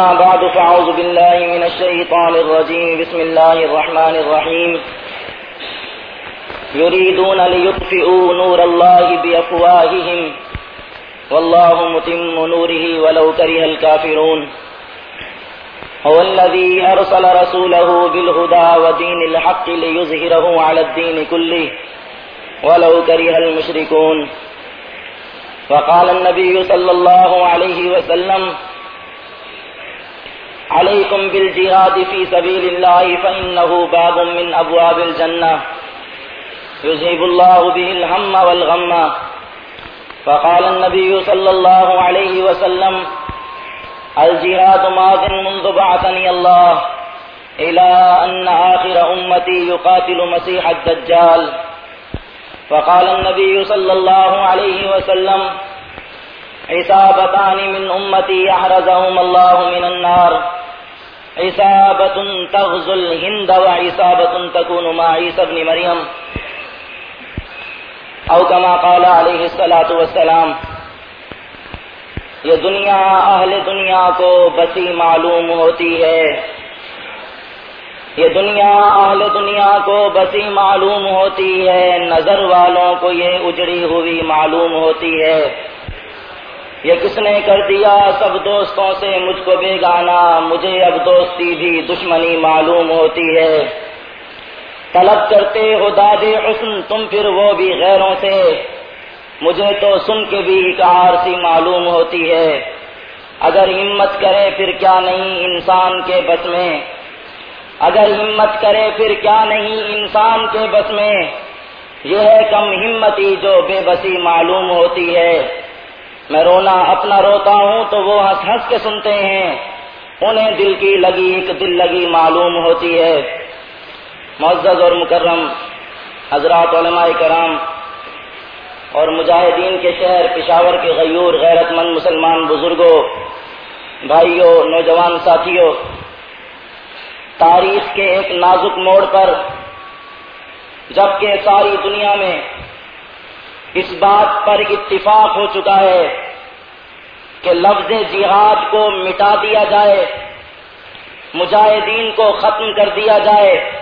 أما بعد فأعوذ بالله من الشيطان الرجيم. بسم الله الرحمن الرحيم. يريدون ليطفئوا نور الله بأفواههم. والله متم نوره ولو كره الكافرون. هو الذي أرسل رسوله بالهدى ودين الحق ليظهره على الدين كله ولو كره المشركون. وقال النبي صلى الله عليه وسلم عليكم بالجهاد في سبيل الله فإنه باب من أبواب الجنة. يذهب الله به الهم والغم. فقال النبي صلى الله عليه وسلم، الجهاد ماض منذ بعثني الله إلى أن آخر أمتي يقاتل مسيح الدجال. فقال النبي صلى الله عليه وسلم عصابتان من أمتي يحرزهم الله من النار. عصابة تغزو الهند وعصابة تكون مع عيسى بن مريم او كما قال علیہ السلاۃ والسلام، یہ دنیا، اہل دنیا کو بسی معلوم ہوتی ہے۔ یہ دنیا، اہل دنیا کو بسی معلوم ہوتی ہے۔ نظر والوں کو یہ اجڑی ہوئی معلوم ہوتی ہے۔ یہ کس نے کر دیا؟ سب دوستوں سے مجھ کو بیگانا مجھے اب دوستی بھی دشمنی معلوم ہوتی ہے۔ طلب کرتے ہو داد حسن، تم پھر وہ بھی غیروں سے۔ مجھے تو سن کے بھی اکار سی معلوم ہوتی ہے۔ اگر ہمت کرے پھر کیا نہیں انسان کے بس میں۔ اگر ہمت کرے پھر کیا نہیں انسان کے بس میں۔ یہ ہے کم ہمتی جو بے بسی معلوم ہوتی ہے۔ میں رونا اپنا روتا ہوں تو وہ ہنس ہنس کے سنتے ہیں۔ انہیں دل کی لگی، ایک دل لگی معلوم ہوتی ہے۔ معزز اور مکرم حضرات علماء کرام اور مجاہدین کے شہر پشاور کے غیور غیرت مند مسلمان بزرگوں، بھائیوں، نوجوان ساتھیوں، تاریخ کے ایک نازک موڑ پر، جبکہ ساری دنیا میں اس بات پر اتفاق ہو چکا ہے۔ کہ لفظ جہاد کو مٹا دیا جائے، مجاہدین کو ختم کر دیا جائے،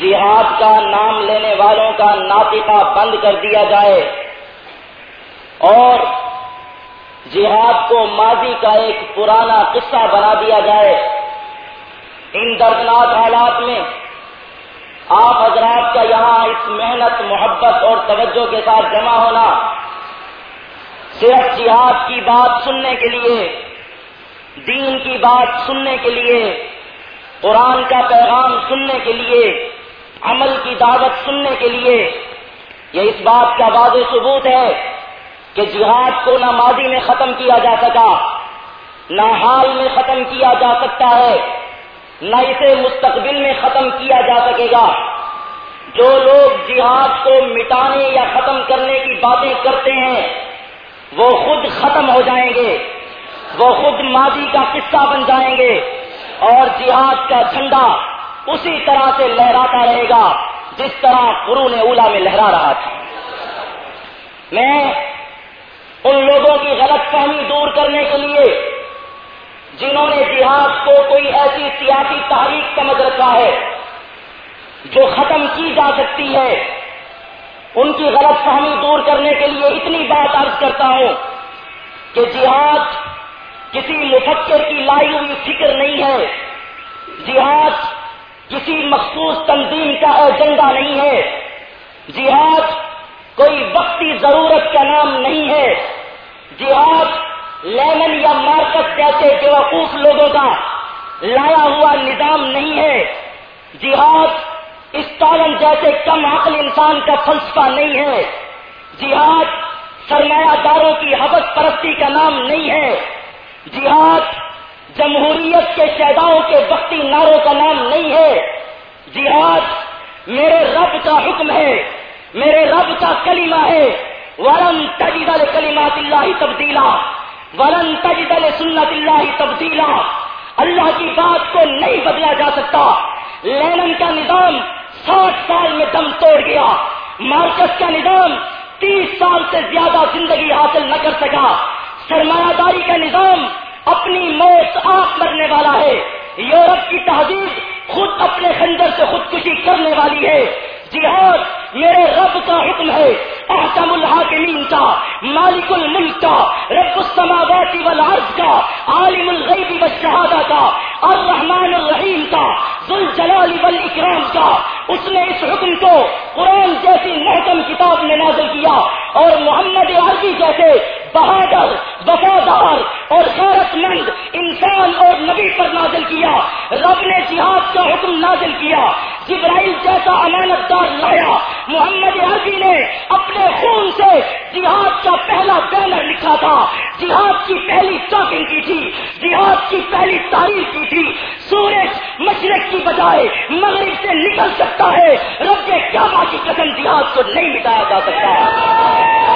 جہاد کا نام لینے والوں کا ناطقہ بند کر دیا جائے۔ اور جہاد کو ماضی کا ایک پرانا قصہ بنا دیا جائے۔ ان دردناک حالات میں آپ حضرات کا یہاں اس محنت، محبت اور توجہ کے ساتھ جمع ہونا صرف جہاد کی بات سننے کے لیے، دین کی بات سننے کے لیے، قرآن کا پیغام سننے کے لیے، عمل کی دعوت سننے کے لیے۔ یہ اس بات کا واضح ثبوت ہے کہ جہاد کو نہ ماضی میں ختم کیا جا سکا، نہ حال میں ختم کیا جا سکتا ہے، نہ اسے مستقبل میں ختم کیا جا سکے گا۔ جو لوگ جہاد کو مٹانے یا ختم کرنے کی باتیں کرتے ہیں وہ خود ختم ہو جائیں گے۔ وہ خود ماضی کا قصہ بن جائیں گے۔ اور جہاد کا جھنڈا اسی طرح سے لہراتا رہے گا جس طرح قرون اولا میں لہرا رہا تھا۔ میں ان لوگوں کی غلط فہمی دور کرنے کے لیے جنہوں نے جہاد کو کوئی ایسی سیاسی تحریک سمجھ رکھا ہے جو ختم کی جا سکتی ہے ان کی غلط فہمی دور کرنے کے لیے اتنی بات عرض کرتا ہوں کہ جہاد کسی مفکر کی لائی ہوئی فکر نہیں ہے۔ جہاد کسی مخصوص تنظیم کا ایجنڈا نہیں ہے۔ جہاد کوئی وقتی ضرورت کا نام نہیں ہے۔ جہاد لیمن یا مارکس جیسے بیوقوف لوگوں کا لایا ہوا نظام نہیں ہے۔ جہاد اسٹالن جیسے کم عقل انسان کا فلسفہ نہیں ہے۔ جہاد سرمایہ داروں کی حبت پرستی کا نام نہیں ہے۔ جہاد جمہوریت کے شہداؤں کے وقتی نعروں کا نام نہیں ہے۔ جہاد میرے رب کا حکم ہے۔ میرے رب کا کلمہ ہے۔ ورن تجدل کلیمات اللہ تبدیلا۔ ورن تجدل سنت اللہ تبدیلا۔ اللہ کی بات کو نہیں بدلا جا سکتا۔ لینن کا نظام ساٹھ سال میں دم توڑ گیا۔ مارکس کا نظام تیس سال سے زیادہ زندگی حاصل نہ کر سکا۔ سرمایہ داری کا نظام اپنی موت آپ مرنے والا ہے۔ یورپ کی تہذیب خود اپنے خنجر سے خودکشی کرنے والی ہے۔ جہاد میرے رب کا حکم ہے۔ احکم الحاکمین کا، مالک الملک کا، رب السماوات والارض کا، عالم الغیب والشہادہ کا، الرحمن الرحیم کا ذل جلال والاکرام کا۔ اس نے اس حکم کو قرآن جیسی محکم کتاب میں نازل کیا اور محمد عربی جیسے بہادر، وفادار اور خیرت مند انسان اور نبی پر نازل کیا۔ رب نے جہاد کا حکم نازل کیا۔ جبرائیل جیسا امانت دار لایا۔ محمد عربی نے اپنے خون سے جہاد کا پہلا بینر لکھا تھا۔ جہاد کی پہلی چاکنگ کی تھی۔ جہاد کی پہلی تاریخ کی تھی۔ سورج مشرق کی بجائے مغرب سے نکل سکتا ہے۔ رب کے کیا کی قسم جہاد کو نہیں مٹایا جا سکتا۔ ہے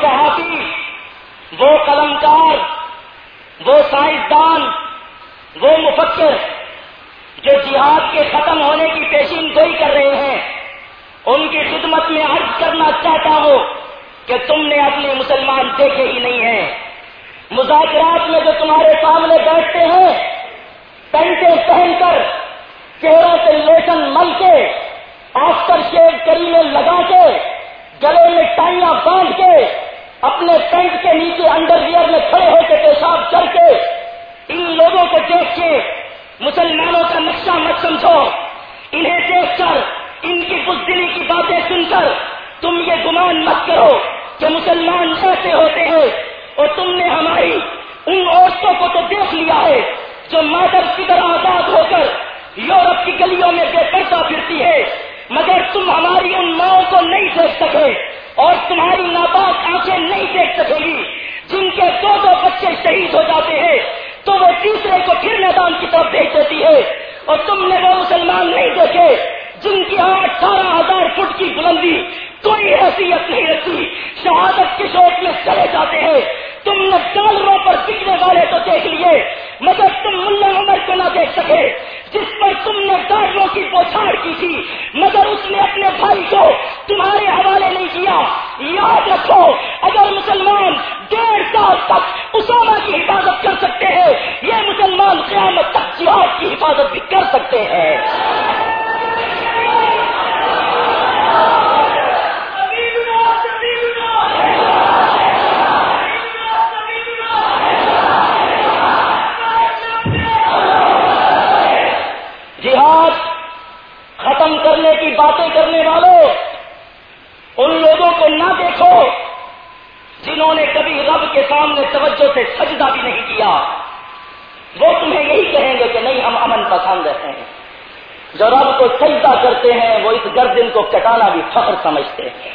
صحافی وہ قلم کار وہ سائنسدان وہ مفکر جو جہاد کے ختم ہونے کی پیشین گوئی کر رہے ہیں ان کی خدمت میں عرض کرنا چاہتا ہوں کہ تم نے اپنے مسلمان دیکھے ہی نہیں ہیں مذاکرات میں جو تمہارے سامنے بیٹھتے ہیں پینٹیں پہن کر چہروں سے لیسن مل کے آفٹر شیو کری میں لگا کے گلے میں ٹائیاں باندھ کے اپنے پینٹ کے نیچے انڈر ویئر میں کھڑے ہو کے پیشاب کر کے ان لوگوں کو دیکھ کے مسلمانوں کا نقشہ مت سمجھو انہیں دیکھ کر ان کی بزدلی کی باتیں سن کر تم یہ گمان مت کرو کہ مسلمان ایسے ہوتے ہیں اور تم نے ہماری ان عورتوں کو تو دیکھ لیا ہے جو مادر کی طرح آزاد ہو کر یورپ کی گلیوں میں بے پردہ پھرتی ہے مگر تم ہماری ان ماؤں کو نہیں دیکھ سکے اور تمہاری ناپاک آنکھیں نہیں دیکھ سکے گی جن کے دو دو بچے شہید ہو جاتے ہیں دوسرے کو پھر میدان کی طرف بھیج دیتی ہے اور تم نے وہ مسلمان نہیں دیکھے جن کی یہاں اٹھارہ ہزار فٹ کی بلندی کوئی حیثیت نہیں رکھتی شہادت کے شوق میں چلے جاتے ہیں۔ تم نے ڈالروں پر بکنے والے تو دیکھ لیے، مگر تم ملا عمر کو نہ دیکھ سکے، جس پر تم نے ڈالروں کی پوچھاڑ کی تھی، مگر اس نے اپنے بھائی کو تمہارے حوالے نہیں کیا۔ یاد رکھو، اگر مسلمان ڈیڑھ سال تک اسامہ کی حفاظت کر سکتے ہیں، یہ مسلمان قیامت تک جہاد کی حفاظت بھی کر سکتے ہیں۔ ختم کرنے کی باتیں کرنے والوں، ان لوگوں کو نہ دیکھو جنہوں نے کبھی رب کے سامنے توجہ سے سجدہ بھی نہیں کیا۔ وہ تمہیں یہی کہیں گے کہ نہیں، ہم امن پسند ہیں۔ جو رب کو سجدہ کرتے ہیں، وہ اس گردن کو کٹانا بھی فخر سمجھتے ہیں۔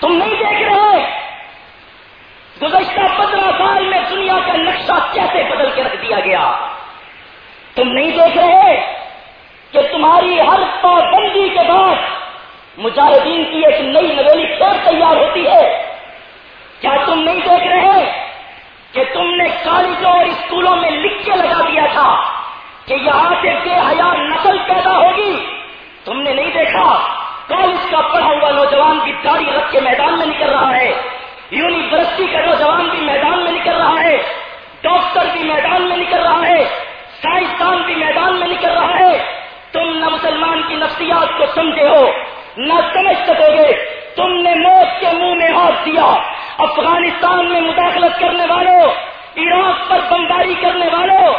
تم نہیں دیکھ رہے؟ گزشتہ پندرہ سال میں دنیا کا نقشہ کیسے بدل کے رکھ دیا گیا؟ تم نہیں دیکھ رہے؟ کہ تمہاری ہر پابندی کے بعد مجاہدین کی ایک نئی نویلی پھر تیار ہوتی ہے۔ کیا تم نہیں دیکھ رہے کہ تم نے کالجوں اور اسکولوں میں لکھ کے لگا دیا تھا کہ یہاں سے بے حیا نسل پیدا ہوگی؟ تم نے نہیں دیکھا؟ کالج کا پڑھا ہوا نوجوان بھی داڑھی رکھ کے میدان میں نکل رہا ہے۔ یونیورسٹی کا نوجوان بھی میدان میں نکل رہا ہے۔ ڈاکٹر بھی میدان میں نکل رہا ہے۔ سائنسدان بھی میدان میں نکل رہا ہے۔ تم نہ مسلمان کی نفسیات کو سمجھے ہو، نہ سمجھ سکو گے۔ تم نے موت کے منہ میں ہاتھ دیا۔ افغانستان میں مداخلت کرنے والوں عراق پر بمباری کرنے والوں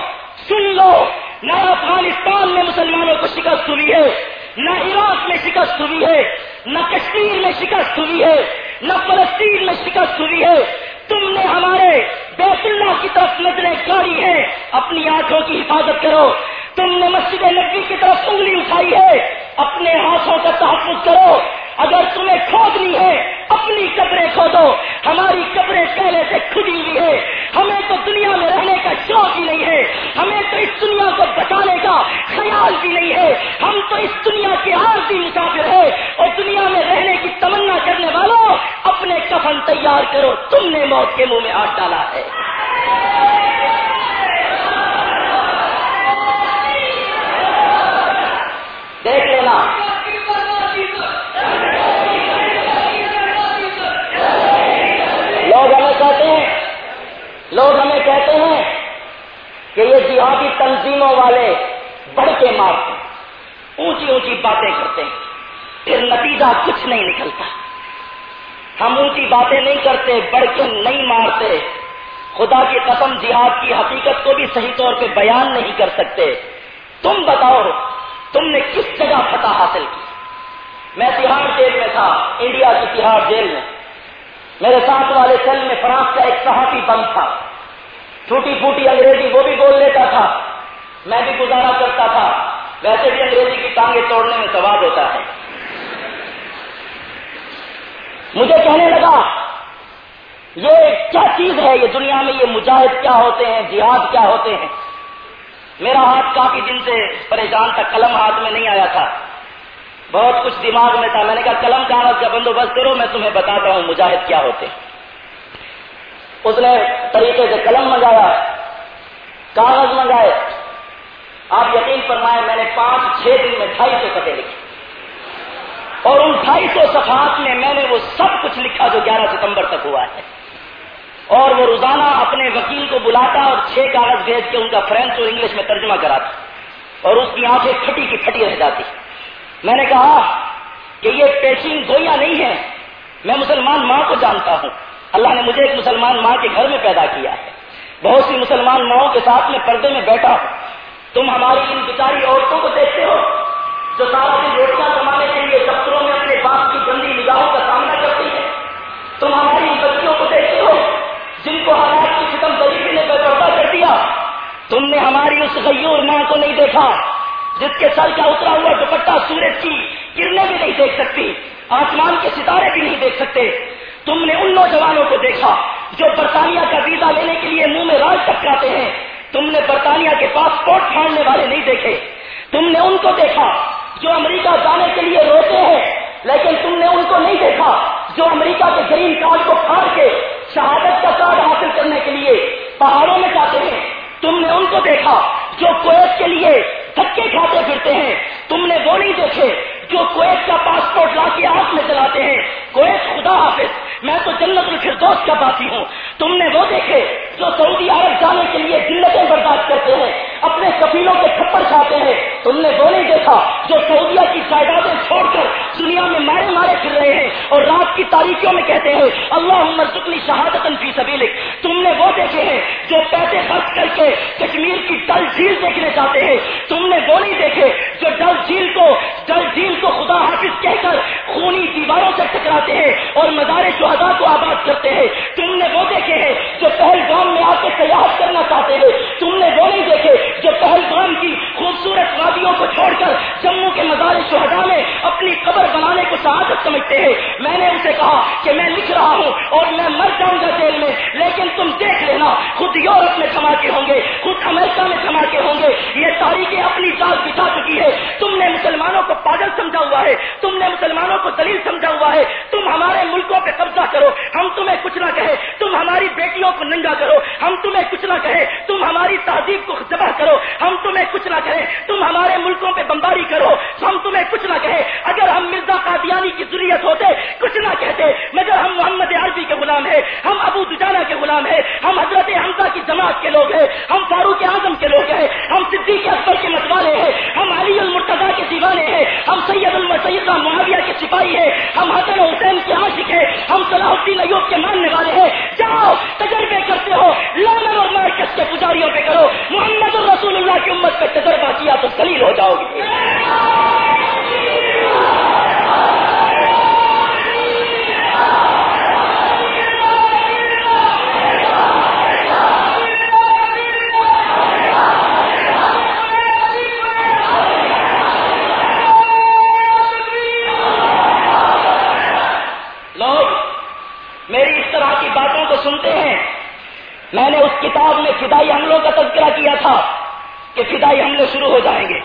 سن لو، نہ افغانستان میں مسلمانوں کو شکست ہوئی ہے، نہ عراق میں شکست ہوئی ہے، نہ کشمیر میں شکست ہوئی ہے، نہ فلسطین میں شکست ہوئی ہے۔ تم نے ہمارے بیت اللہ کی طرف نظریں گاڑی ہے اپنی آنکھوں کی حفاظت کرو۔ تم نے مسجد نبی کی طرف انگلی اٹھائی ہے۔ اپنے ہاتھوں کا تحفظ کرو۔ اگر تمہیں کھودنی ہے، اپنی قبریں کھو دو ہماری قبریں پہلے سے کھدی ہوئی ہے ہمیں تو دنیا میں رہنے کا شوق ہی نہیں ہے۔ ہمیں تو اس دنیا کو بچانے کا خیال بھی نہیں ہے۔ ہم تو اس دنیا کے عارضی مسافر ہے اور دنیا میں رہنے کی تمنا کرنے والوں، اپنے کفن تیار کرو۔ تم نے موت کے منہ میں ہاتھ ڈالا ہے دیکھ لینا لوگ ہمیں کہتے ہیں، لوگ ہمیں کہتے ہیں کہ یہ جہادی تنظیموں والے بڑھ کے مارتے ہیں اونچی اونچی باتیں کرتے ہیں، پھر نتیجہ کچھ نہیں نکلتا۔ ہم اونچی باتیں نہیں کرتے، بڑھ کے نہیں مارتے۔ خدا کی قسم، جہاد کی حقیقت کو بھی صحیح طور پہ بیان نہیں کر سکتے۔ تم بتاؤ تم نے کس جگہ فتح حاصل کی؟ میں تہاڑ جیل میں تھا، انڈیا کی تہاڑ جیل میں۔ میرے ساتھ والے سیل میں فرانس کا ایک صحافی بند تھا۔ ٹوٹی پھوٹی انگریزی وہ بھی بول لیتا تھا۔ میں بھی گزارا کرتا تھا۔ ویسے بھی انگریزی کی ٹانگیں توڑنے میں سواد ہوتا ہے۔ مجھے کہنے لگا، یہ کیا چیز ہے؟ یہ دنیا میں یہ مجاہد کیا ہوتے ہیں؟ جہاد کیا ہوتے ہیں؟ میرا ہاتھ کافی دن سے پریشان تھا، قلم ہاتھ میں نہیں آیا تھا۔ بہت کچھ دماغ میں تھا۔ میں نے کہا، قلم کاغذ کا بندوبست کرو، میں تمہیں بتاتا ہوں مجاہد کیا ہوتے اس نے طریقے سے قلم منگایا، کاغذ منگائے۔ آپ یقین فرمائے میں نے پانچ، چھ دن میں ڈھائی سو سفے لکھے۔ اور ان ڈھائی سو صفحات میں میں نے وہ سب کچھ لکھا جو گیارہ ستمبر تک ہوا ہے۔ اور وہ روزانہ اپنے وکیل کو بلاتا اور چھ کاغذ بھیج کے ان کا فرینچ اور انگلش میں ترجمہ کراتا اور اس کی آنکھیں پھٹی کی پھٹی رہ جاتی۔ میں نے کہا کہ یہ پیشین گویا نہیں ہے میں مسلمان ماں کو جانتا ہوں۔ اللہ نے مجھے ایک مسلمان ماں کے گھر میں پیدا کیا ہے۔ بہت سی مسلمان ماؤں کے ساتھ میں پردے میں بیٹھا ہوں۔ تم ہماری ان بچاری عورتوں کو دیکھتے ہو جو سارا دن روٹیاں کمانے کے لیے دفتروں میں اپنے باپ کی گندی نگاہوں کا سامنا کرتی ہے تم ہماری تم نے ہماری اس غیور ماں کو نہیں دیکھا، جس کے سر کا اترا ہوا دوپٹہ سورج کی کرنیں بھی نہیں دیکھ سکتی، آسمان کے ستارے بھی نہیں دیکھ سکتے۔ تم نے ان نوجوانوں کو دیکھا جو برطانیہ کا ویزا لینے کے لیے منہ میں راج ٹکراتے ہیں۔ تم نے برطانیہ کے پاسپورٹ پھاڑنے والے نہیں دیکھے۔ تم نے ان کو دیکھا جو امریکہ جانے کے لیے روتے ہیں، لیکن تم نے ان کو نہیں دیکھا جو امریکہ کے گرین کارڈ کو پھاڑ کے شہادت کا کارڈ حاصل کرنے کے لیے پہاڑوں میں جاتے ہیں۔ تم نے ان کو دیکھا جو کویت کے لیے دھکے کھاتے پھرتے ہیں۔ تم نے وہ نہیں دیکھے جو کویت کا پاسپورٹ لا کے ہاتھ میں چلاتے ہیں۔ کویت خدا حافظ، میں تو جنت الفردوس کا باتی ہوں۔ تم نے وہ دیکھے جو سعودی عرب جانے کے لیے جنتیں برداشت کرتے ہیں، اپنے کفیلوں کے تھپڑ کھاتے ہیں۔ تم نے وہ نہیں دیکھا جو سعودیہ کی جائیدادیں چھوڑ کر دنیا میں مارے مارے پھر رہے ہیں اور رات کی تاریخیوں میں کہتے ہیں اللہ مرزقنی شہادت فی سبیلک تم نے وہ دیکھے ہیں جو پیسے خرچ کر کے کشمیر کی ڈل جھیل دیکھنے چاہتے ہیں۔ تم نے وہ نہیں دیکھے جو ڈل جھیل کو، ڈل جھیل کو خدا حافظ کہہ کر خونی دیواروں سے ٹکراتے ہیں اور مزار شہدا کو آباد کرتے ہیں۔ تم نے وہ دیکھے ہیں جو پہلگام میں آ کے سیاحت کرنا چاہتے تھے۔ تم نے وہ نہیں دیکھے جو پہلگام کی خوبصورت وادیوں کو چھوڑ کر جموں کے مزار شہدا میں اپنی قبر بنانے کو سعادت سمجھتے ہیں۔ میں نے ان سے کہا کہ میں لکھ رہا ہوں اور میں مر جاؤں گا جیل میں، لیکن تم دیکھ لینا، خود یورپ میں دھماکے ہوں گے، خود امریکہ میں دھماکے ہوں گے۔ یہ تاریخیں اپنی جال بچھا چکی ہے تم نے مسلمانوں کو پاگل سمجھا ہوا ہے۔ تم نے مسلمانوں کو دلیل سمجھا ہوا ہے۔ تم ہمارے ملکوں پہ قبضہ کرو۔ ہم تمہیں کچھ نہ کہے تم ہماری بیٹیوں کو ننگا کرو۔ ہم تمہیں کچھ نہ کہے تم ہماری تہذیب کو جبہ کرو۔ ہم تمہیں کچھ نہ کہے تم ہمارے ملکوں پہ بمباری کرو۔ ہم تمہیں کچھ نہ کہے اگر ہم مرزا قادیانی کی ضروریت ہوتے، کچھ نہ کہتے، مگر ہم محمد عربی کے غلام ہیں، ہم ابو دجانا کے غلام ہیں، ہم حضرت حمزہ کی جماعت کے لوگ ہیں، ہم فاروق اعظم کے لوگ ہیں، ہم صدیق اکبر کے متوالے ہیں، ہم علی المرتضا کے دیوانے ہیں، ہم سید المسیدہ معاویہ کے سپاہی ہیں، ہم حسن حسین کے عاشق ہیں، ہم صلاح الدین ایوب کے ماننے والے ہیں۔ جاؤ، تجربے کرتے ہو، لامن اور مارکس کے پجاریوں پہ کرو۔ محمد الرسول اللہ کی امت پہ تجربہ کیا تو دلیل ہو جاؤ گے لوگ میری اس طرح کی باتوں کو سنتے ہیں میں نے اس کتاب میں فدائی حملوں کا تذکرہ کیا تھا کہ فدائی حملے شروع ہو جائیں گے۔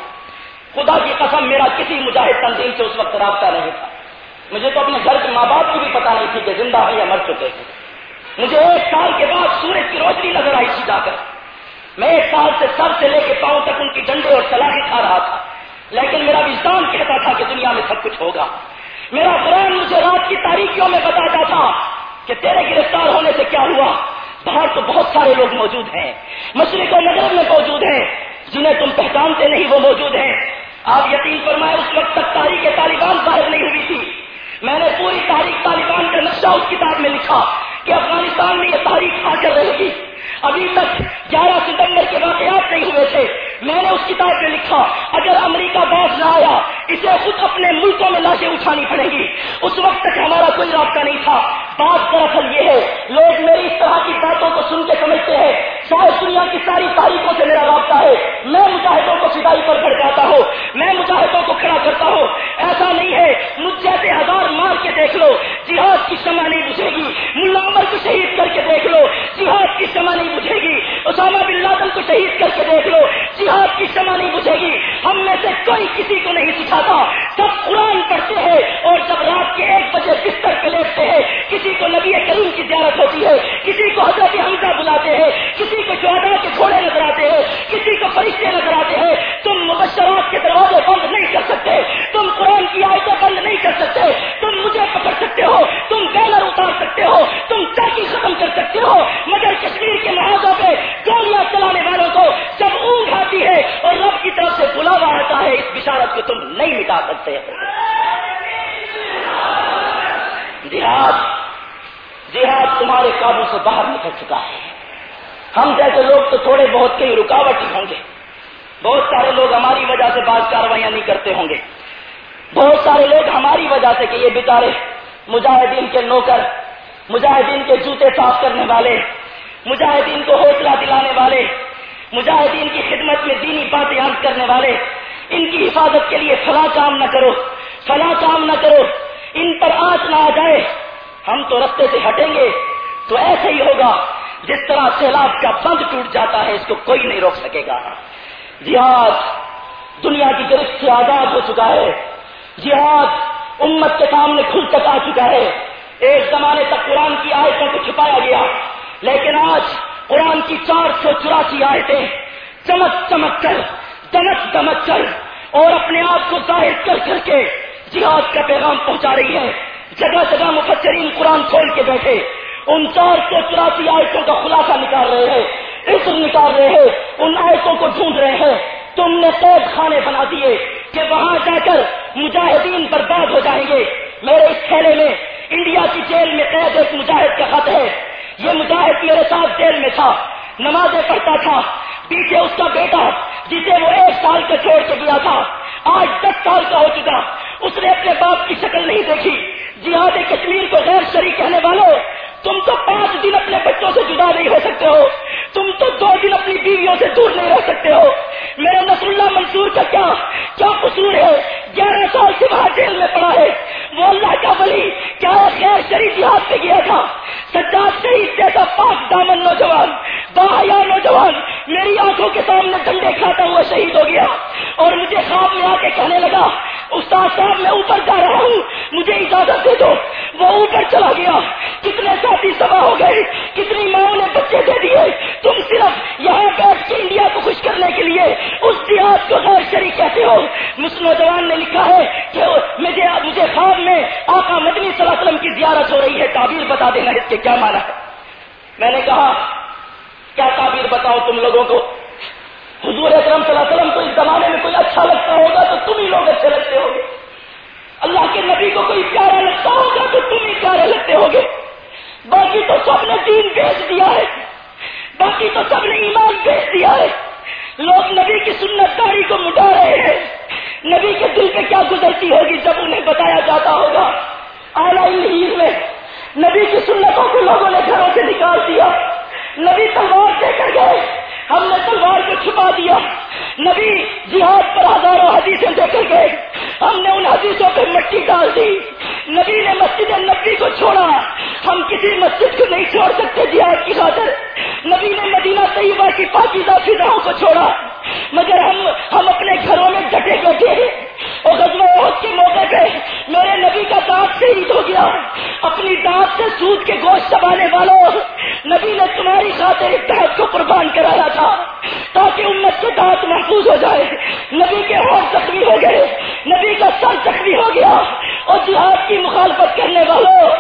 خدا کی قسم میرا کسی مجاہد تنظیم سے اس وقت رابطہ نہیں تھا۔ مجھے تو اپنے گھر کے ماں باپ کی بھی پتا نہیں تھی کہ زندہ ہے یا مر چکے تھے مجھے ایک سال کے بعد سورج کی روشنی نظر آئی تھی جا کر۔ میں ایک سال سے سر سے لے کے پاؤں تک ان کی ڈنڈے اور سلاحی کھا رہا تھا۔ لیکن میرا وجدان کہتا تھا کہ دنیا میں سب کچھ ہوگا۔ میرا قرآن مجھے رات کی تاریخیوں میں بتاتا تھا کہ تیرے گرفتار ہونے سے کیا ہوا؟ باہر تو بہت سارے لوگ موجود ہیں، مشرق و نگر میں موجود ہیں، جنہیں تم پہچانتے نہیں، وہ موجود ہیں۔ آپ یقین فرمائے اس وقت تک تاریخ طالبان ظاہر نہیں ہوئی تھی۔ میں نے پوری تاریخ طالبان کا نقشہ اس کتاب میں لکھا کہ افغانستان میں یہ تاریخ آ کر رہے گی۔ ابھی تک گیارہ ستمبر کے واقعات نہیں ہوئے تھے۔ میں نے اس کتاب میں لکھا، اگر امریکہ باز نہ آیا، اسے خود اپنے ملکوں میں لاشیں اٹھانی پڑیں گی۔ اس وقت تک ہمارا کوئی رابطہ نہیں تھا۔ بات دراصل یہ ہے، لوگ میری اس طرح کی باتوں کو سن کے سمجھتے ہیں۔ شاید دنیا کی ساری تاریخوں سے میرا رابطہ ہے۔ میں مجاہدوں کو فدائی پر بھڑکاتا ہوں میں مجاہدوں کو کھڑا کرتا ہوں۔ ایسا نہیں ہے، مجھ جیسے ہزار مار کے دیکھ لو۔ جہاد کی شمع نہیں بجھے گی۔ ملا عمر کو شہید کر کے دیکھ لو۔ جہاد کی شمع نہیں بجھے گی۔ اسامہ بن لادن کو شہید کر کے دیکھ لو۔ جہاد کی شمع نہیں بجھے گی۔ ہم میں سے کوئی کسی کو نہیں سکھاتا سب قرآن پڑھتے ہیں اور جب رات کے ایک بجے بستر پہ لیٹتے ہیں۔ کسی کو نبی کریم کی زیارت ہوتی ہے۔ کسی کو حضرت حمزہ بلاتے ہیں۔ کسی کو چوہدہ کے گھوڑے نظر آتے ہیں۔ کسی کو فرشتے نظر آتے ہیں۔ تم مبشرات کے دروازے بند نہیں کر سکتے، تم قرآن کی آیتیں بند نہیں کر سکتے، تم مجھے پکڑ سکتے ہو، تم بینر اتار سکتے ہو، تم چاقی ختم کر سکتے ہو، مگر کشمیر کے محاذوں پہ گولیاں چلانے والوں کو جب اونگ آتی ہے اور رب کی طرف سے بلاوا آتا ہے، اس بشارت کو تم نہیں مٹا سکتے۔ جہاد جہاد تمہارے قابو سے باہر نکل چکا ہے۔ ہم جیسے لوگ تو تھوڑے بہت کئی رکاوٹ ہی ہوں گے۔ بہت سارے لوگ ہماری وجہ سے بعض کاروائیاں نہیں کرتے ہوں گے۔ بہت سارے لوگ ہماری وجہ سے کہ یہ بےچارے مجاہدین کے نوکر، مجاہدین کے جوتے صاف کرنے والے، مجاہدین کو حوصلہ دلانے والے، مجاہدین کی خدمت میں دینی باتیں یاد کرنے والے، ان کی حفاظت کے لیے فلاں کام نہ کرو، فلاں کام نہ کرو، ان پر آنچ نہ آ جائے۔ ہم تو رستے سے ہٹیں گے، تو ایسے ہی ہوگا جس طرح سیلاب کا بند ٹوٹ جاتا ہے، اس کو کوئی نہیں روک سکے گا۔ جہاد دنیا کی گرفت سے آزاد ہو چکا ہے۔ جہاد امت کے سامنے کھل تک آ چکا ہے۔ ایک زمانے تک قرآن کی آیتوں کو چھپایا گیا۔ لیکن آج قرآن کی چار سو چوراسی آیتیں چمک چمک کر دمک دمک کر اور اپنے آپ کو ظاہر کر کر کے جہاد کا پیغام پہنچا رہی ہے جگہ جگہ مفسرین قرآن کھول کے بیٹھے۔ ان چار سو چوراسی آیتوں کا خلاصہ نکال رہے ہیں۔ اسم نکال رہے ہیں ان آیتوں کو ڈھونڈ رہے ہیں تم نے قید خانے بنا دیے کہ وہاں جا کر مجاہدین برباد ہو جائیں گے۔ میرے اس کھیلے میں انڈیا کی جیل میں قید ایک مجاہد کا خط ہے۔ یہ مجاہد میرے ساتھ جیل میں تھا، نمازیں پڑھتا تھا۔ پیچھے اس کا بیٹا، جسے وہ ایک سال کا چھوڑ کے دیا تھا، آج دس سال کا ہو چکا۔ اس نے اپنے باپ کی شکل نہیں دیکھی۔ جہاد کشمیر کو غیر شریک کہنے والوں تم تو پانچ دن اپنے بچوں سے جدا نہیں ہو سکتے ہو۔ تم اپنی سے دور نہیں رہ سکتے ہو۔ میرے نصر اللہ منصور کا کیا کیا قصور ہے؟ گیارہ سال سے وہاں جیل میں پڑا ہے۔ وہ اللہ کا ولی کیا خیر شریف جہاد پہ گیا تھا؟ سجاد شریف جیسا پاک دامن نوجوان باحیا نوجوان میری آنکھوں کے سامنے ڈنڈے کھاتا ہوا شہید ہو گیا اور مجھے خواب میں آ کے کہنے لگا استاد صاحب، میں اوپر جا رہا ہوں۔ مجھے اجازت دے دو۔ وہ اوپر چلا گیا۔ کتنے ساتھی سبا ہو گئے۔ کتنی ماں نے بچے دے دیے۔ تم صرف یہاں بیٹھ کے انڈیا کو خوش کرنے کے لیے اس دیہات کو غیر شریک کہتے ہو۔ مس نوجوان نے لکھا ہے کہ مجھے مجھے خواب میں آقا مدنی صلی اللہ علیہ وسلم کی زیارت ہو رہی ہے۔ تعبیر بتا دینا اس کے کیا مانا ہے۔ میں نے کہا، کیا تعبیر بتاؤ تم لوگوں کو؟ حضور اکرم صلی اللہ علیہ وسلم کو اس زمانے میں کوئی اچھا لگتا ہوگا تو تم ہی لوگ اچھے لگتے ہو گے اللہ کے نبی کو کوئی پیارا لگتا ہوگا تو تم ہی پیارے لگتے ہو گے باقی تو سب نے دین بیچ دیا ہے۔ باقی تو سب نے ایمان بیچ دیا ہے۔ لوگ نبی کی سنت داری کو مٹا رہے ہیں۔ نبی کے دل پہ کیا گزرتی ہوگی جب انہیں بتایا جاتا ہوگا؟ اعلی میں نبی کی سنتوں کو لوگوں نے گھروں سے نکال دیا نبی تلوار دے کر گئے ہم نے تلوار کو چھپا دیا۔ نبی جہاد پر ہزاروں حدیثیں دے کر گئے۔ ہم نے ان حدیثوں پہ مٹی ڈال دی۔ نبی نے مسجد نبی کو چھوڑا۔ ہم کسی مسجد کو نہیں چھوڑ سکتے جہاد کی خاطر۔ نبی نے مدینہ طیبہ کی پاکیزہ فضاؤں کو چھوڑا۔ مگر ہم ہم اپنے گھروں میں ڈٹے بیٹھے اور عہد کے موقع پہ میرے نبی کا دانت شہید ہو گیا، اپنی دانت سے سود کے گوشت چبانے والوں، نبی نے تمہاری خاطر ایک دانت کو قربان کرایا تھا تاکہ امت کے دانت محفوظ ہو جائے۔ نبی کے ہاتھ زخمی ہو گئے، نبی کا سر زخمی ہو گیا اور جہاد کی مخالفت کرنے والوں،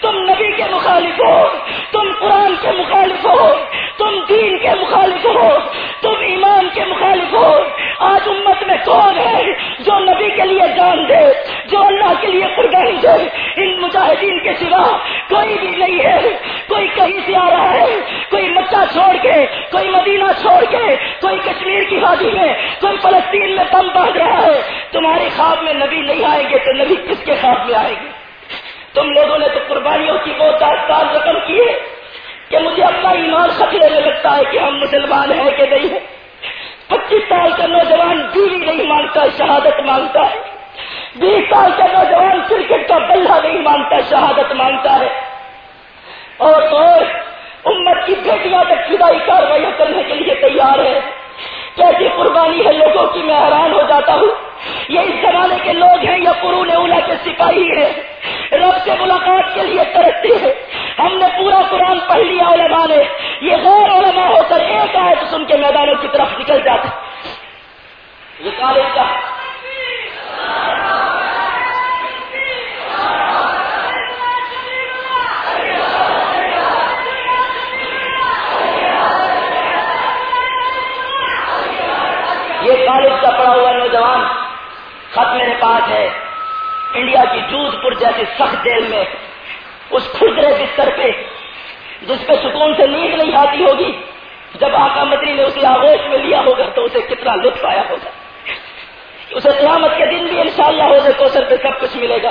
تم نبی کے مخالف ہو، تم قرآن کے مخالف ہو، تم دین کے مخالف ہو، تم ایمان کے مخالف ہو۔ آج امت میں کون ہے جو نبی کے لیے جان دے، جو اللہ کے لیے قربانی دے، ان مجاہدین کے سوا کوئی بھی نہیں ہے۔ کوئی کہیں سے آ رہا ہے، کوئی مچہ چھوڑ کے، کوئی مدینہ چھوڑ کے، کوئی کشمیر کی وادی میں، کوئی فلسطین میں دم باندھ رہا ہے۔ تمہارے خواب میں نبی نہیں آئیں گے تو نبی کس کے خواب میں آئیں گے؟ تم لوگوں نے تو قربانیوں کی بہت داستان رقم کی ہے کہ مجھے اپنا ایمان خطرے میں لگتا ہے کہ ہم مسلمان ہیں کہ نہیں ہیں۔ پچیس سال کا نوجوان بیوی نہیں مانگتا شہادت مانگتا ہے۔ بیس سال کا نوجوان کرکٹ کا بلہ نہیں مانگتا شہادت مانگتا ہے۔ اور تو امت کی بیٹیاں تک فدائی کاروائی کرنے کے لیے تیار ہے۔ کیسی قربانی ہے لوگوں کی؟ میں حیران ہو جاتا ہوں۔ یہ اس زمانے کے لوگ ہیں یا قرون اولا کے سپاہی ہیں۔ رب سے ملاقات کے لیے ترقی ہے۔ ہم نے پورا قرآن پڑھ لیا علماء نے۔ یہ غیر علماء ہو کر ایک آئے تو سن کے میدانوں کی طرف نکل جاتے یہ کالج کا۔ یہ کالج کا پڑا ہوا نوجوان خط میرے پاس ہے۔ انڈیا کی جودھ پور جیسی سخت جیل میں، اس کھدرے بستر پہ، جس پہ سکون سے نیند نہیں آتی ہوگی، جب آقا مدری نے اسے آغوش میں لیا ہوگا تو اسے کتنا لطف آیا ہوگا۔ اسے قیامت کے دن بھی انشاءاللہ شاء اللہ کوثر پہ سب کچھ ملے گا۔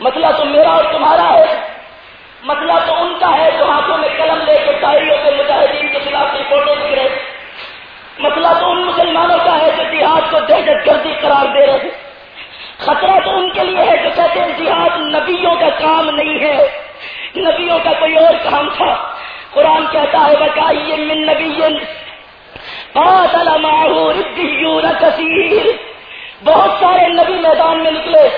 مسئلہ تو میرا اور تمہارا کام نہیں ہے۔ نبیوں کا کوئی اور کام تھا۔ قرآن کہتا ہے بتائیے من نبی کثیر بہت سارے نبی میدان میں نکلے۔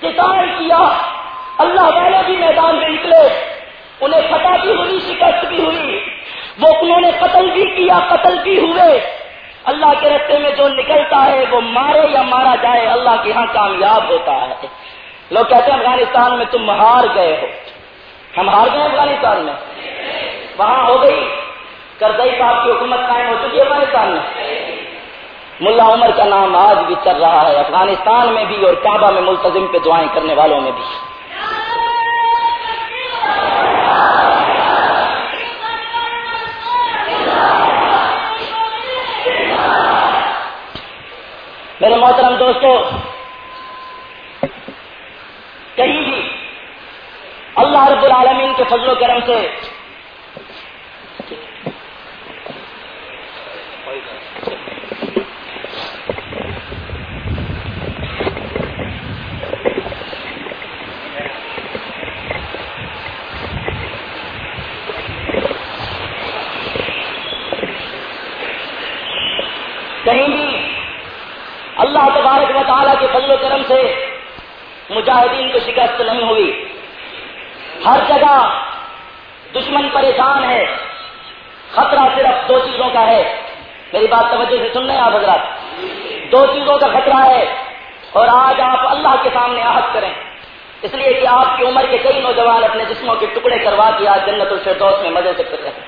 کسان کیا۔ اللہ والے بھی میدان میں نکلے۔ انہیں فتح بھی ہوئی، شکست بھی ہوئی۔ وہ انہوں نے قتل بھی کیا، قتل بھی ہوئے۔ اللہ کے رستے میں جو نکلتا ہے، وہ مارے یا مارا جائے، اللہ کے یہاں کامیاب ہوتا ہے۔ لوگ کہتے ہیں، افغانستان میں تم ہار گئے ہو۔ ہم ہار گئے افغانستان میں؟ وہاں ہو گئی۔ کرزئی صاحب کی حکومت قائم ہو چکی ہے افغانستان میں؟ ملا عمر کا نام آج بھی چل رہا ہے۔ افغانستان میں بھی اور کعبہ میں ملتظم پہ دعائیں کرنے والوں میں بھی۔ میرے محترم دوستو کہیں بھی اللہ رب العالمین کے فضل و کرم سے کہیں بھی اللہ تبارک و تعالیٰ کے فضل و کرم سے مجاہدین کو شکست نہیں ہوئی۔ ہر جگہ دشمن پریشان ہے۔ خطرہ صرف دو چیزوں کا ہے۔ میری بات توجہ سے سن رہے ہیں آپ حضرات؟ دو چیزوں کا خطرہ ہے۔ اور آج آپ اللہ کے سامنے آہت کریں۔ اس لیے کہ آپ کی عمر کے کئی نوجوان اپنے جسموں کے ٹکڑے کروا کے آج جنت الفردوس میں مزے سے کر رہے ہیں۔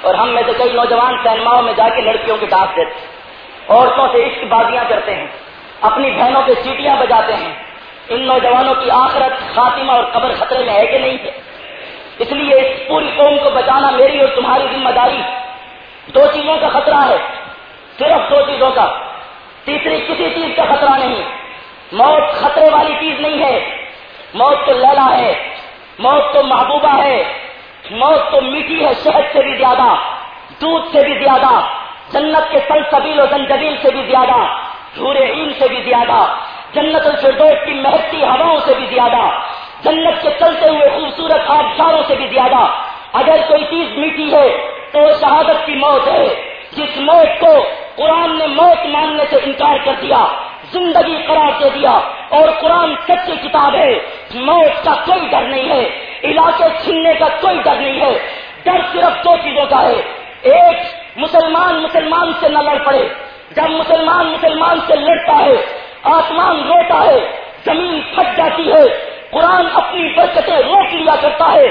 اور ہم میں سے کئی نوجوان سینماؤں میں جا کے لڑکیوں کے ڈانس دیتے عورتوں سے عشق بازیاں کرتے ہیں۔ اپنی بہنوں کے سیٹیاں بجاتے ہیں۔ ان نوجوانوں کی آخرت خاتمہ اور قبر خطرے میں ہے کہ نہیں ہے؟ اس لیے اس پوری قوم کو بچانا میری اور تمہاری ذمہ داری۔ دو چیزوں کا خطرہ ہے، صرف دو چیزوں کا۔ تیسری کسی چیز کا خطرہ نہیں۔ موت خطرے والی چیز نہیں ہے۔ موت تو لیلا ہے۔ موت تو محبوبہ ہے۔ موت تو میٹھی ہے شہد سے بھی زیادہ، دودھ سے بھی زیادہ، جنت کے سلسبیل و زنجبیل سے بھی زیادہ دھورے عین سے بھی زیادہ۔ جنت الفردوس کی مہکتی ہواؤں سے بھی زیادہ، جنت کے چلتے ہوئے خوبصورت آبشاروں سے بھی زیادہ۔ اگر کوئی چیز میٹھی ہے تو شہادت کی موت ہے۔ جس موت کو قرآن نے موت ماننے سے انکار کر دیا، زندگی قرار دے دیا، اور قرآن سچی کتاب ہے، موت کا کوئی ڈر نہیں ہے، علاقے چھننے کا کوئی ڈر نہیں ہے۔ ڈر صرف دو چیزوں کا ہے۔ ایک، مسلمان مسلمان سے نہ لڑ پڑے۔ جب مسلمان مسلمان سے لڑتا ہے آسمان روتا ہے، زمین پھٹ جاتی ہے، قرآن اپنی برکتیں روک لیا کرتا ہے۔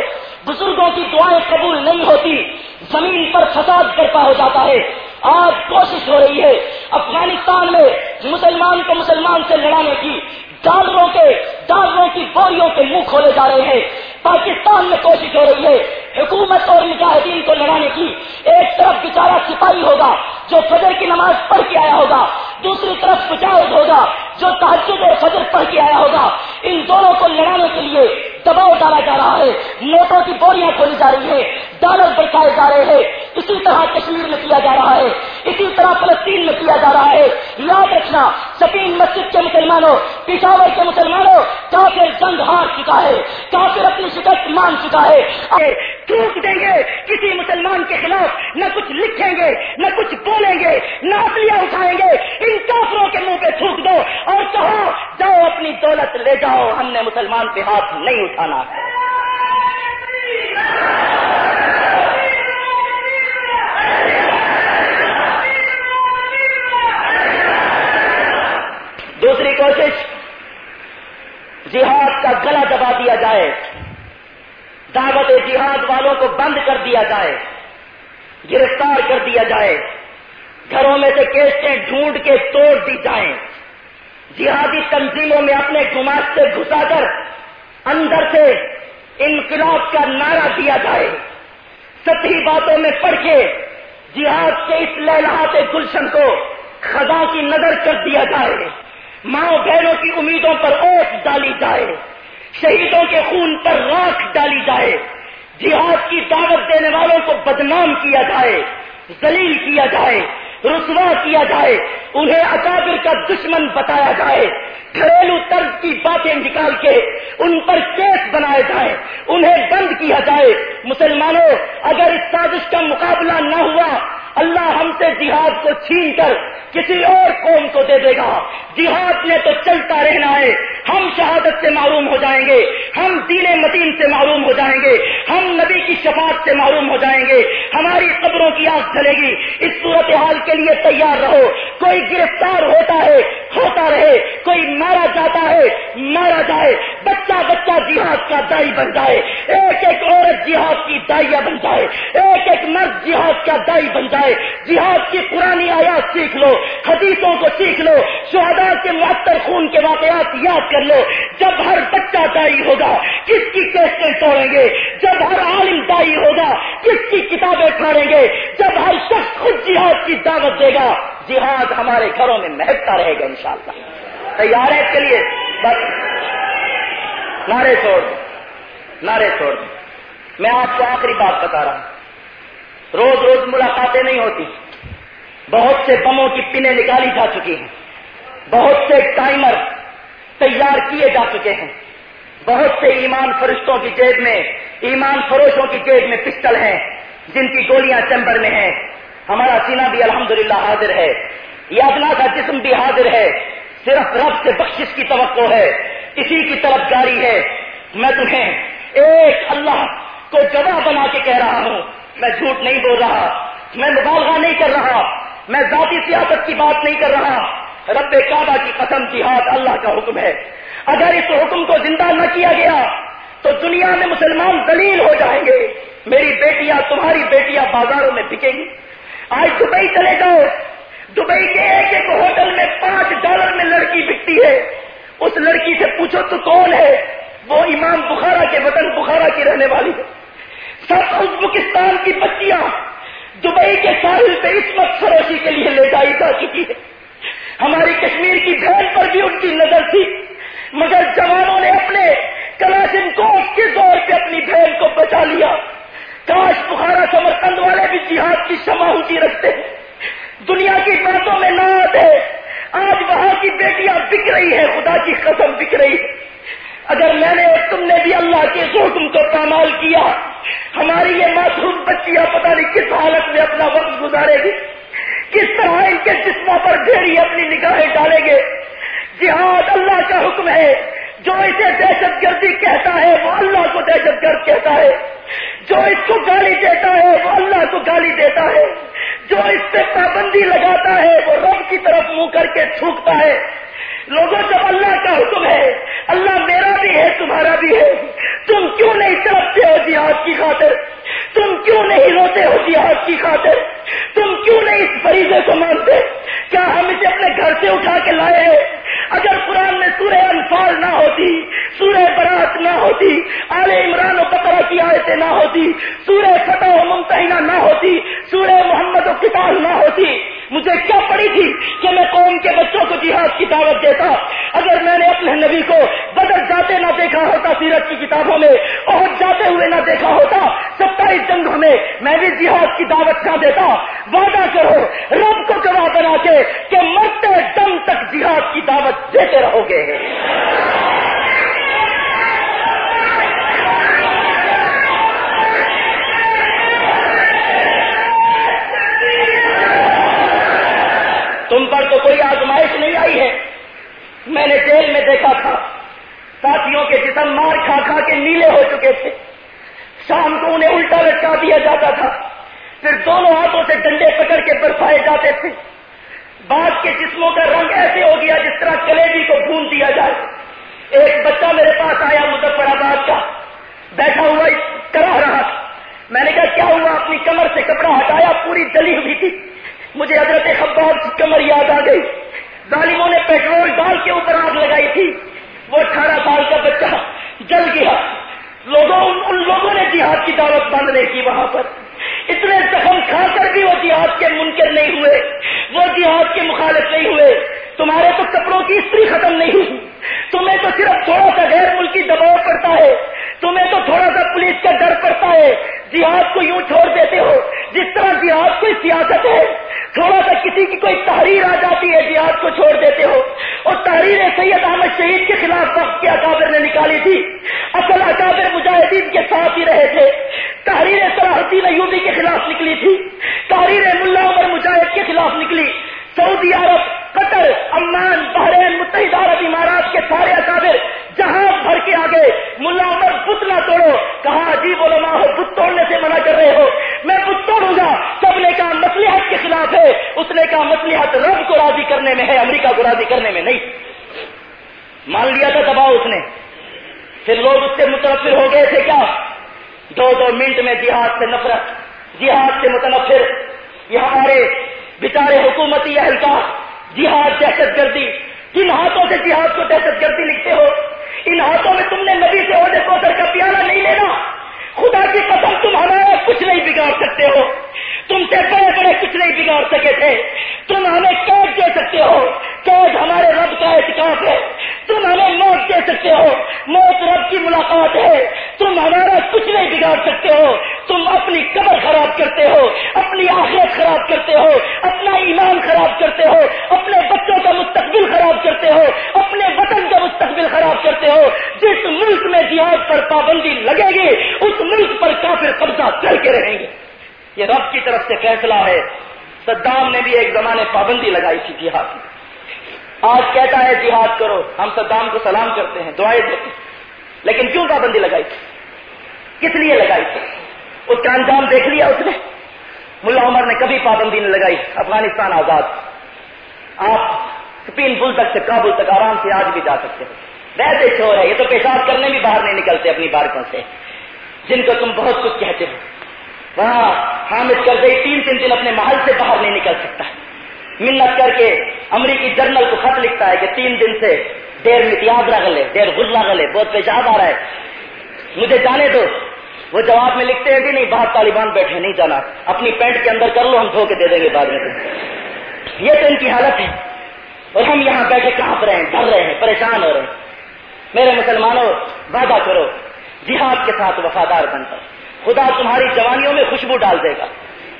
بزرگوں کی دعائیں قبول نہیں ہوتی، زمین پر فساد کرتا ہو جاتا ہے۔ آج کوشش ہو رہی ہے، افغانستان میں مسلمان کو مسلمان سے لڑانے کی ڈالروں کے ڈالروں کی بوریوں کے منہ کھولے جا رہے ہیں۔ پاکستان میں کوشش ہو رہی ہے، حکومت اور مجاہدین کو لڑانے کی۔ ایک طرف بیچارہ سپاہی ہوگا، جو فجر کی نماز پڑھ کے آیا ہوگا دوسری طرف مجاہد ہوگا، جو تحجد اور فجر پڑھ کے آیا ہوگا۔ ان دونوں کو لڑانے کے لیے دباؤ ڈالا جا رہا ہے۔ نوٹوں کی بوریاں کھولی جا رہی ہے ڈالر برسائے جا رہے ہیں۔ اسی طرح کشمیر میں کیا جا رہا ہے۔ اسی طرح فلسطین میں کیا جا رہا ہے؟ یاد رکھنا سپین مسجد کے مسلمانوں، پشاور کے مسلمانوں، کافر جنگ ہار چکا ہے، کافر اپنی شکست مان چکا ہے۔ ٹوٹ دیں گے، کسی مسلمان کے خلاف نہ کچھ لکھیں گے، نہ کچھ بولیں گے نہ اصلیاں اٹھائیں گے۔ ان کافروں کے منہ پہ تھوک دو اور کہو، جاؤ اپنی دولت لے جاؤ، ہم نے مسلمان پہ ہاتھ نہیں اٹھانا۔ ہے دوسری کوشش، جہاد کا گلا دبا دیا جائے، دعوت جہاد والوں کو بند کر دیا جائے، گرفتار کر دیا جائے، گھروں میں سے کیسٹیں ڈھونڈ کے توڑ دی جائیں۔ جہادی تنظیموں میں اپنے گماش سے گھسا کر اندر سے انقلاب کا نعرہ دیا جائے۔ سطحی باتوں میں پڑھ کے جہاد کے اس لہلاتے گلشن کو خزاں کی نظر کر دیا جائے۔ ماں بہنوں کی امیدوں پر اوٹ ڈالی جائے، شہیدوں کے خون پر راکھ ڈالی جائے، جہاد کی دعوت دینے والوں کو بدنام کیا جائے، ذلیل کیا جائے، رسوا کیا جائے، انہیں اکابر کا دشمن بتایا جائے، گھریلو طرز کی باتیں نکال کے ان پر کیس بنائے جائے انہیں بند کیا جائے۔ مسلمانوں، اگر اس سازش کا مقابلہ نہ ہوا اللہ ہم سے جہاد کو چھین کر کسی اور قوم کو دے دے گا۔ جہاد نے تو چلتا رہنا ہے۔ ہم شہادت سے معروم ہو جائیں گے۔ ہم دین متین سے معروم ہو جائیں گے۔ ہم نبی کی شفاعت سے معروم ہو جائیں گے۔ ہماری قبروں کی آگ چلے گی۔ اس صورت حال کے لیے تیار رہو۔ کوئی گرفتار ہوتا ہے، ہوتا رہے۔ کوئی مارا جاتا ہے، مارا جائے۔ بچہ بچہ جہاد کا دائی بن جائے۔ ایک ایک عورت جہاد کی دائیا بن جائے۔ ایک ایک مرد جہاد کا دائی بن جائے۔ جہاد کی پرانی آیات سیکھ لو، حدیثوں کو سیکھ لو شہدا کے معطر خون کے واقعات یاد کر لو، جب ہر بچہ دائی ہوگا، کس کی کیسٹیں توڑیں گے، جب ہر عالم دائی ہوگا، کس کی کتابیں پھاڑیں گے، جب ہر شخص خود جہاد کی دعوت دے گا، جہاد ہمارے گھروں میں مہکتا رہے گا انشاءاللہ۔ تیار ہے اس کے لیے؟ بس۔ نعرے چھوڑ نعرے چھوڑ میں آپ کو آخری بات بتا رہا ہوں۔ روز روز ملاقاتیں نہیں ہوتی۔ بہت سے بموں کی پنیں نکالی جا چکی ہیں۔ بہت سے ٹائمر تیار کیے جا چکے ہیں۔ بہت سے ایمان فرشتوں کی جیب میں، ایمان فروشوں کی جیب میں پسٹل ہیں۔ جن کی گولیاں چیمبر میں ہیں۔ ہمارا سینہ بھی الحمدللہ حاضر ہے۔ یہ اپنا کا جسم بھی حاضر ہے۔ صرف رب سے بخشش کی توقع ہے۔ اسی کی طرف جاری ہے۔ میں تمہیں ایک اللہ کو گواہ بنا کے کہہ رہا ہوں۔ میں جھوٹ نہیں بول رہا، میں مبالغہ نہیں کر رہا، میں ذاتی سیاست کی بات نہیں کر رہا۔ رب کعبہ کی قسم، جہاد اللہ کا حکم ہے۔ اگر اس حکم کو زندہ نہ کیا گیا، تو دنیا میں مسلمان دلیل ہو جائیں گے۔ میری بیٹیاں تمہاری بیٹیاں بازاروں میں بکیں گی۔ آج دبئی چلے جاؤ۔ دبئی کے ایک ایک ہوٹل میں پانچ ڈالر میں لڑکی بکتی ہے۔ اس لڑکی سے پوچھو، تو کون ہے؟ وہ امام بخارا کے، وطن بخارا کی رہنے والی ہے۔ سب ازبکستان کی بچیاں دبئی کے ساحل پہ اس وقت فروشی کے لیے لے جائی جا چکی ہے ہماری کشمیر کی بہن پر بھی ان کی نظر تھی، مگر جوانوں نے اپنے کلاشن کوف کے دور پہ اپنی بہن کو بچا لیا۔ کاش بخارا سمرکند والے بھی جہاد کی سماہوتی رکھتے۔ ہیں دنیا کی باتوں میں نہ آتے آج وہاں کی بیٹیاں بک رہی ہے خدا کی قسم بک رہی۔ ہے اگر میں نے تم نے بھی اللہ کے حکم کو پامال کیا ہماری یہ معصوم بچیاں پتہ نہیں کس حالت میں اپنا وقت گزارے گی، کس طرح ان کے جسموں پر ڈھیری اپنی نگاہیں ڈالیں گے۔ جہاد اللہ کا حکم ہے، جو اسے دہشت گردی کہتا ہے، وہ اللہ کو دہشت گرد کہتا ہے۔ جو اس کو گالی دیتا ہے، وہ اللہ کو گالی دیتا ہے۔ جو اس سے پابندی لگاتا ہے، وہ رب کی طرف منہ کر کے تھوکتا ہے۔ لوگوں، جب اللہ کا حکم ہے، اللہ میرا بھی ہے، تمہارا بھی ہے۔ تم کیوں نہیں تڑپتے ہو جہاد کی خاطر؟ تم کیوں نہیں روتے ہو جہاد کی خاطر؟ تم کیوں نہیں اس فریضے کو مانتے؟ کیا ہم اسے اپنے گھر سے اٹھا کے لائے ہیں؟ اگر قرآن میں سورہ انفال نہ ہوتی، سورہ برات نہ ہوتی، آل عمران و بکرا کی آیتیں نہ ہوتی، سورہ فتح و ممتحینہ نہ ہوتی، سورہ کتاب نہ ہوتی۔ مجھے کیا پڑی تھی کہ میں قوم کے بچوں کو جہاد کی دعوت دیتا۔ اگر میں نے اپنے نبی کو بدل جاتے نہ دیکھا ہوتا سیرت کی کتابوں میں اور جاتے ہوئے نہ دیکھا ہوتا، ستائیس جنگوں میں میں بھی جہاد کی دعوت کا دیتا۔ وعدہ کرو، رب کو گواہ بنا کے کہ مرتے دم تک جہاد کی دعوت دیتے رہو گے۔ تم پر تو کوئی آزمائش نہیں آئی ہے۔ میں نے جیل میں دیکھا تھا۔ ساتھیوں کے جسم مار کھا کھا کے نیلے ہو چکے تھے۔ شام کو انہیں الٹا لٹکا دیا جاتا تھا۔ پھر دونوں ہاتھوں سے ڈنڈے پکڑ کے برفائے جاتے تھے۔ بعد کے جسموں کا رنگ ایسے ہو گیا جس طرح کلیجی کو بھون دیا جائے۔ ایک بچہ میرے پاس آیا مظفر آباد کا۔ بیٹھا ہوا کرا رہا۔ تھا میں نے کہا، کیا ہوا؟ اپنی کمر سے کپڑا ہٹایا، پوری جلی ہوئی تھی۔ مجھے حضرت خباب کی کمر یاد آ گئی۔ ظالموں نے پیٹرول ڈال کے اوپر آگ لگائی تھی۔ وہ اٹھارہ سال کا بچہ جل گیا۔ لوگوں ان لوگوں نے جہاد کی دعوت بند نہیں کی وہاں پر۔ اتنے زخم کھا کر بھی وہ جہاد کے منکر نہیں ہوئے۔ وہ جہاد کے مخالف نہیں ہوئے۔ تمہارے تو کپڑوں کی استری ختم نہیں ہوئی۔ تمہیں تو صرف تھوڑا سا غیر ملکی دباؤ پڑتا ہے۔ تمہیں تو تھوڑا سا پولیس کا ڈر پڑتا ہے۔ جہاد کو یوں چھوڑ دیتے ہو جس طرح جہاد کوئی سیاست ہے۔ تھوڑا سا کسی کی کوئی تحریر آ جاتی ہے، جہاد کو چھوڑ دیتے ہو۔ اور تحریر سید احمد شہید کے خلاف وقت کے اکابر نے نکالی تھی؟ اصل اکابر مجاہدین کے ساتھ ہی رہے تھے۔ تحریر صلاح ایوبی کے خلاف نکلی تھی۔ تحریر ملا عمر مجاہد کے خلاف نکلی۔ سعودی عرب قطر، عمان، بحرین، متحدہ عرب امارات کے سارے اکابر جہاں بھر کے آگے، ملا عمر بت نہ توڑو، کہا، عجیب علماء ہو، بت توڑنے سے منع کر رہے ہو۔ میں بت توڑوں گا، سب نے کہا مسلحت کے خلاف ہے۔ اس نے کہا مسلحت رب کو راضی کرنے میں ہے، امریکہ کو راضی کرنے میں نہیں۔ مان لیا تھا دباؤ اس نے۔ پھر لوگ اس سے متنفر ہو گئے تھے کیا؟ دو دو منٹ میں جہاد سے نفرت، جہاد سے متنفر۔ یہ ہمارے بچارے حکومتی اہلکار جہاد دہشت گردی۔ کن ہاتھوں سے جہاد کو دہشت گردی لکھتے ہو؟ ان ہاتھوں میں تم نے نبی سے عہدے کو کا پیالہ نہیں لینا۔ خدا کی قسم تم ہمارا کچھ نہیں بگاڑ سکتے ہو۔ تم سے بڑے بڑے کچھ نہیں بگاڑ سکے تھے۔ تم ہمیں قید دے سکتے ہو۔ قید ہمارے رب کا احتکاب ہے۔ تم ہمیں موت دے سکتے ہو۔ موت رب کی ملاقات ہے۔ تم ہمارا کچھ نہیں بگاڑ سکتے ہو۔ تم اپنی قبر خراب کرتے ہو، اپنی آخرت خراب کرتے ہو، اپنا ایمان خراب کرتے ہو، اپنے بچوں کا مستقبل خراب کرتے ہو، اپنے وطن کا مستقبل خراب کرتے ہو۔ جس ملک میں جہاد پر پابندی لگے گی، اس ملک پر کافر قبضہ کر کے رہیں گے۔ یہ رب کی طرف سے فیصلہ ہے۔ صدام نے بھی ایک زمانے پابندی لگائی تھی جہاد کی۔ آج کہتا ہے جہاد کرو، ہم صدام کو سلام کرتے ہیں، دعائیں دیتے ہیں۔ لیکن کیوں پابندی لگائی تھی؟ کس لیے لگائی تھی؟ اس کا انجام دیکھ لیا اس نے۔ ملا عمر نے کبھی پابندی نہیں لگائی، افغانستان آزاد۔ آپ سپین پل تک سے کابل تک آرام سے آج بھی جا سکتے ہو ویسے چور ہے، یہ تو پیشاب کرنے بھی باہر نہیں نکلتے اپنی بارکوں سے۔ جن کو تم بہت کچھ کہتے ہو۔ وہاں حامد کر گئی تین تین دن اپنے محل سے باہر نہیں نکل سکتا۔ منت کر کے امریکی جرنل کو خط لکھتا ہے کہ تین دن سے دیر متیاز لے دیر غلہ گلے بہت پیشاب آ رہا ہے۔ مجھے جانے دو۔ وہ جواب میں لکھتے ہیں کہ نہیں، باہر طالبان بیٹھے نہیں جانا۔ اپنی پینٹ کے اندر کر لو، ہم دھو کے دے دیں گے بعد میں یہ تو ان کی حالت ہے۔ اور ہم یہاں بیٹھے کہاں رہے ہیں؟ ڈر رہے ہیں، پریشان ہو رہے ہیں۔ میرے مسلمانوں، وعدہ کرو، جہاد کے ساتھ وفادار بن کر۔ خدا تمہاری جوانیوں میں خوشبو ڈال دے گا۔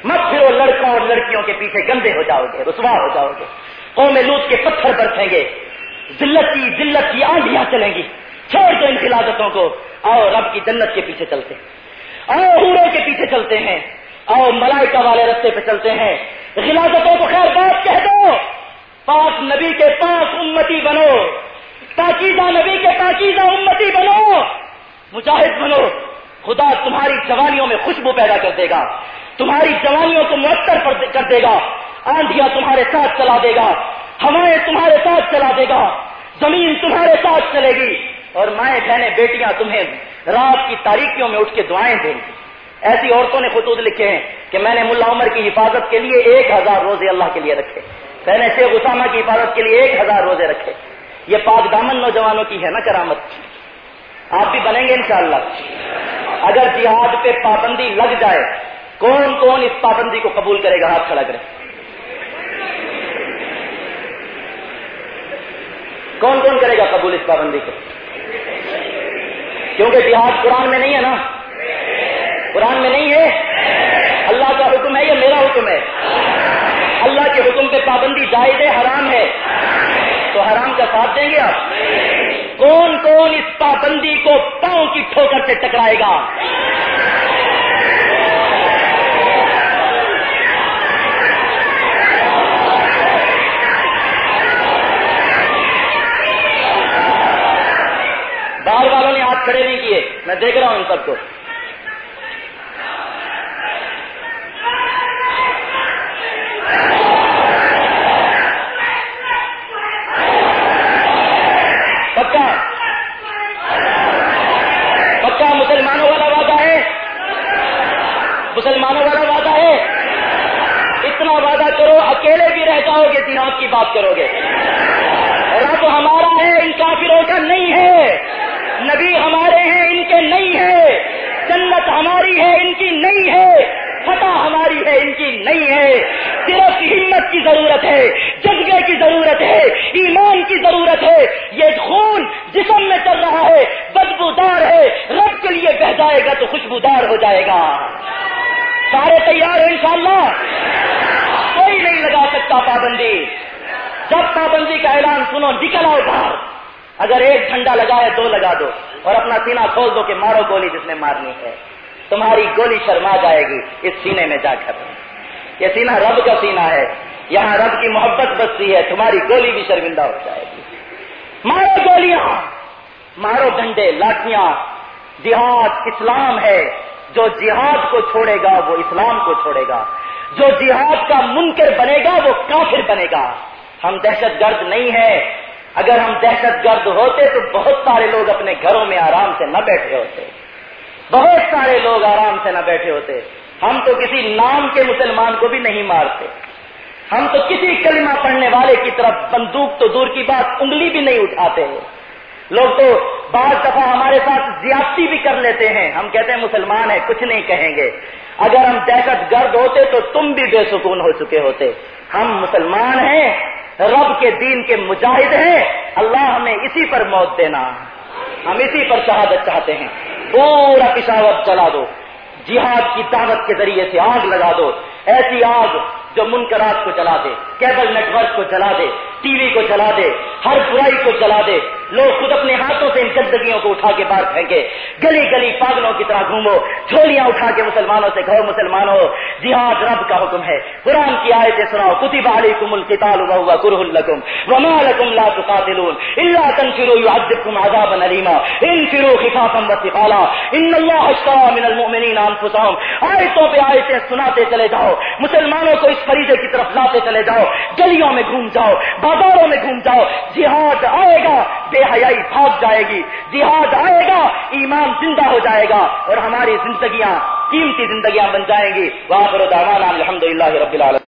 مت پھرو، لڑکوں اور لڑکیوں کے پیچھے گندے ہو جاؤ گے، رسوا ہو جاؤ گے۔ قوم لوٹ کے پتھر برسیں گے۔ ذلت کی ذلت کی آندیاں چلیں گی۔ چھوڑ دو ان خلافتوں کو۔ آؤ، رب کی جنت کے پیچھے چلتے ہیں۔ آؤ ہوروں کے پیچھے چلتے ہیں آؤ ملائکہ والے رستے پہ چلتے ہیں۔ خلافتوں کو خیر بات کہہ دو۔ پاک نبی کے پاس امتی بنو۔ پاکیزہ نبی کے پاکیزہ امتی بنو۔ مجاہد بنو۔ خدا تمہاری جوانیوں میں خوشبو پیدا کر دے گا۔ تمہاری جوانیوں کو مؤثر کر دے گا۔ آندھیا تمہارے ساتھ چلا دے گا۔ ہوائیں تمہارے ساتھ چلا دے گا۔ زمین تمہارے ساتھ چلے گی۔ اور مائیں بہنیں بیٹیاں تمہیں رات کی تاریخیوں میں اٹھ کے دعائیں دیں گی۔ ایسی عورتوں نے خطوط لکھے ہیں کہ میں نے ملا عمر کی حفاظت کے لیے ایک ہزار روزے اللہ کے لیے رکھے۔ میں نے شیخ اسامہ کی حفاظت کے لیے ایک ہزار روزے رکھے۔ یہ پاک دامن نوجوانوں کی ہے نا کرامت۔ آپ بھی بنیں گے انشاءاللہ۔ اگر جہاد پہ پابندی لگ جائے، کون کون اس پابندی کو قبول کرے گا؟ ہاتھ کھڑا کرے کون کون کرے گا قبول اس پابندی کو؟ کیونکہ جہاد قرآن میں نہیں ہے نا؟ قرآن میں نہیں ہے؟ اللہ کا حکم ہے یا میرا حکم ہے؟ اللہ کے حکم پہ پابندی جائز ہے، حرام ہے؟ تو حرام کا ساتھ دیں گے آپ؟ کون کون اس پابندی کو پاؤں کی ٹھوکر سے ٹکرائے گا باہر والوں نے ہاتھ کھڑے نہیں کیے میں دیکھ رہا ہوں ان سب کو پکا پکا مسلمانوں والا وعدہ ہے مسلمانوں والا وعدہ ہے اتنا وعدہ کرو اکیلے بھی رہ جاؤ گے جہاد کی بات کرو گے رب ہمارا ہے ان کافروں کا نہیں ہے نبی ہمارے ہیں ان کے نہیں ہے جنت ہماری ہے ان کی نہیں ہے فتح ہماری ہے ان کی نہیں ہے۔ صرف ہمت کی ضرورت ہے، جذبے کی ضرورت ہے، ایمان کی ضرورت ہے۔ یہ خون جسم میں چل رہا ہے، بدبودار ہے۔ رب کے لیے بہ جائے گا تو خوشبودار ہو جائے گا۔ سارے تیار ہیں انشاءاللہ؟ کوئی نہیں لگا سکتا پابندی۔ جب پابندی کا اعلان سنو، نکل آؤ باہر۔ اگر ایک جھنڈا لگا ہے، دو لگا دو۔ اور اپنا سینہ کھول دو کہ مارو گولی جس نے مارنی ہے۔ تمہاری گولی شرما جائے گی اس سینے میں جا کر۔ یہ سینہ رب کا سینہ ہے۔ یہاں رب کی محبت بستی ہے، تمہاری گولی بھی شرمندہ ہو جائے گی۔ مارو گولیاں، مارو ڈنڈے لاٹیاں جہاد اسلام ہے۔ جو جہاد کو چھوڑے گا، وہ اسلام کو چھوڑے گا۔ جو جہاد کا منکر بنے گا، وہ کافر بنے گا۔ ہم دہشت گرد نہیں ہے اگر ہم دہشت گرد ہوتے تو بہت سارے لوگ اپنے گھروں میں آرام سے نہ بیٹھے ہوتے۔ بہت سارے لوگ آرام سے نہ بیٹھے ہوتے۔ ہم تو کسی نام کے مسلمان کو بھی نہیں مارتے۔ ہم تو کسی کلمہ پڑھنے والے کی طرف بندوق تو دور کی بات انگلی بھی نہیں اٹھاتے ہیں۔ لوگ تو بعض دفعہ ہمارے ساتھ زیادتی بھی کر لیتے ہیں۔ ہم کہتے ہیں مسلمان ہیں، کچھ نہیں کہیں گے۔ اگر ہم دہشت گرد ہوتے تو تم بھی بے سکون ہو چکے ہوتے۔ ہم مسلمان ہیں، رب کے دین کے مجاہد ہیں۔ اللہ ہمیں اسی پر موت دینا۔ ہم اسی پر شہادت چاہتے ہیں۔ پورا پشاور چلا دو۔ جہاد کی دعوت کے ذریعے سے آگ لگا دو۔ ایسی آگ جو منکرات کو جلا دے۔ کیبل نیٹ ورک کو جلا دے، ٹی وی کو جلا دے، ہر برائی کو جلا دے۔ لوگ خود اپنے ہاتھوں سے ان گندگیوں کو اٹھا کے باہر پھینکے گلی گلی پاگلوں کی طرح گھومو، جھولیاں اٹھا کے مسلمانوں سے کہو، مسلمانوں، جہاد رب کا حکم ہے۔ قرآن کی آیتیں سناؤ، کتب علیکم القتال وهو كره لكم وما لكم لا تقاتلون الا تنفروا يعذبكم عذابا اليما انفروا خفافا وثقالا۔ ان الله اشترى من المؤمنين انفسهم آیتوں پہ آیتیں سناتے چلے جاؤ، مسلمانوں کو اس فریضے کی طرف لاتے چلے جاؤ۔ گلیوں میں گھوم جاؤ، بازاروں میں گھوم جاؤ، جہاد آئے گا، بے حیائی بھاگ جائے گی۔ جہاد آئے گا، ایمان زندہ ہو جائے گا اور ہماری زندگیاں، قیمتی زندگیاں بن جائیں گی۔ وہاں پر الحمد للہ رب العالمین۔